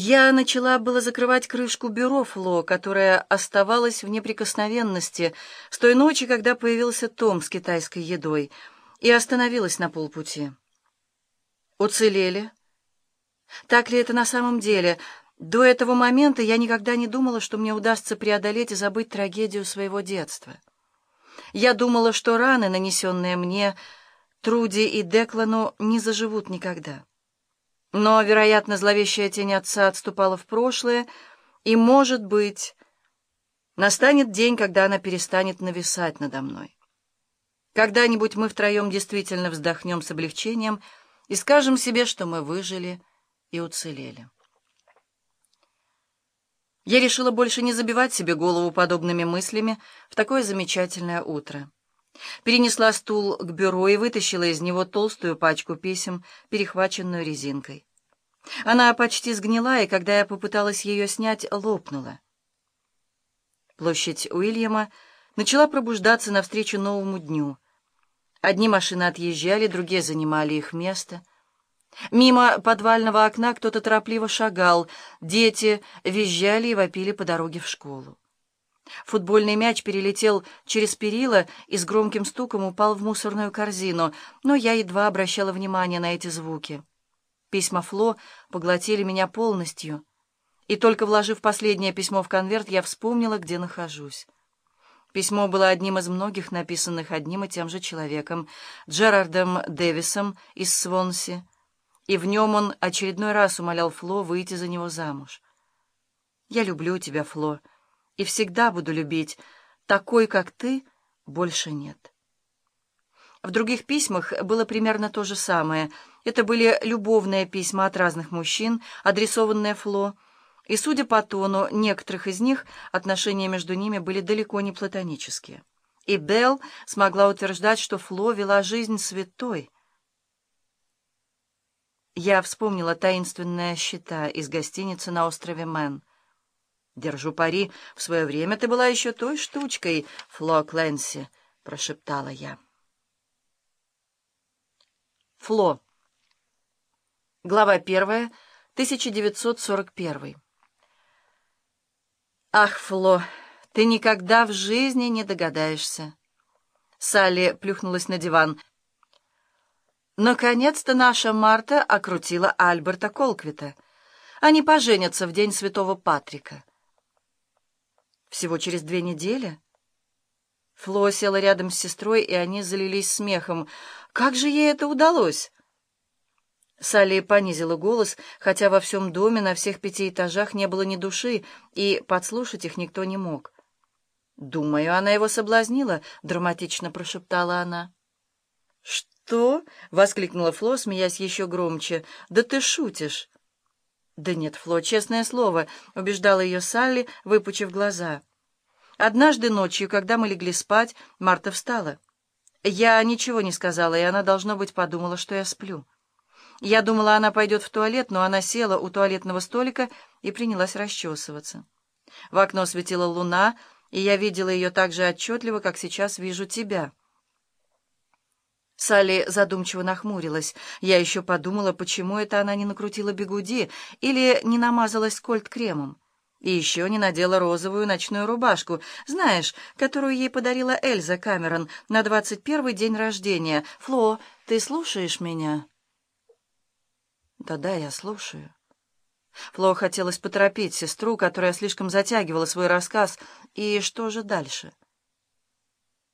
Я начала было закрывать крышку бюро Фло, которая оставалась в неприкосновенности с той ночи, когда появился Том с китайской едой, и остановилась на полпути. Уцелели? Так ли это на самом деле? До этого момента я никогда не думала, что мне удастся преодолеть и забыть трагедию своего детства. Я думала, что раны, нанесенные мне, Труди и Деклану, не заживут никогда. Но, вероятно, зловещая тень отца отступала в прошлое, и, может быть, настанет день, когда она перестанет нависать надо мной. Когда-нибудь мы втроем действительно вздохнем с облегчением и скажем себе, что мы выжили и уцелели. Я решила больше не забивать себе голову подобными мыслями в такое замечательное утро. Перенесла стул к бюро и вытащила из него толстую пачку писем, перехваченную резинкой. Она почти сгнила, и когда я попыталась ее снять, лопнула. Площадь Уильяма начала пробуждаться навстречу новому дню. Одни машины отъезжали, другие занимали их место. Мимо подвального окна кто-то торопливо шагал, дети визжали и вопили по дороге в школу. Футбольный мяч перелетел через перила и с громким стуком упал в мусорную корзину, но я едва обращала внимание на эти звуки. Письма Фло поглотили меня полностью, и только вложив последнее письмо в конверт, я вспомнила, где нахожусь. Письмо было одним из многих, написанных одним и тем же человеком, Джерардом Дэвисом из Свонси, и в нем он очередной раз умолял Фло выйти за него замуж. «Я люблю тебя, Фло», и всегда буду любить. Такой, как ты, больше нет. В других письмах было примерно то же самое. Это были любовные письма от разных мужчин, адресованные Фло, и, судя по тону некоторых из них, отношения между ними были далеко не платонические. И Белл смогла утверждать, что Фло вела жизнь святой. Я вспомнила таинственные счета из гостиницы на острове Мэн. «Держу пари, в свое время ты была еще той штучкой, Фло Кленси», — прошептала я. Фло. Глава первая, 1941. «Ах, Фло, ты никогда в жизни не догадаешься!» Салли плюхнулась на диван. «Наконец-то наша Марта окрутила Альберта Колквита. Они поженятся в день Святого Патрика». Всего через две недели? Фло села рядом с сестрой, и они залились смехом. Как же ей это удалось? Салли понизила голос, хотя во всем доме на всех пяти этажах не было ни души, и подслушать их никто не мог. «Думаю, она его соблазнила», — драматично прошептала она. «Что?» — воскликнула Фло, смеясь еще громче. «Да ты шутишь!» «Да нет, Фло, честное слово», — убеждала ее Салли, выпучив глаза. Однажды ночью, когда мы легли спать, Марта встала. Я ничего не сказала, и она, должно быть, подумала, что я сплю. Я думала, она пойдет в туалет, но она села у туалетного столика и принялась расчесываться. В окно светила луна, и я видела ее так же отчетливо, как сейчас вижу тебя. Салли задумчиво нахмурилась. Я еще подумала, почему это она не накрутила бегуди или не намазалась кольт-кремом. И еще не надела розовую ночную рубашку, знаешь, которую ей подарила Эльза Камерон на двадцать первый день рождения. Фло, ты слушаешь меня? Да-да, я слушаю. Фло хотелось поторопить сестру, которая слишком затягивала свой рассказ. И что же дальше?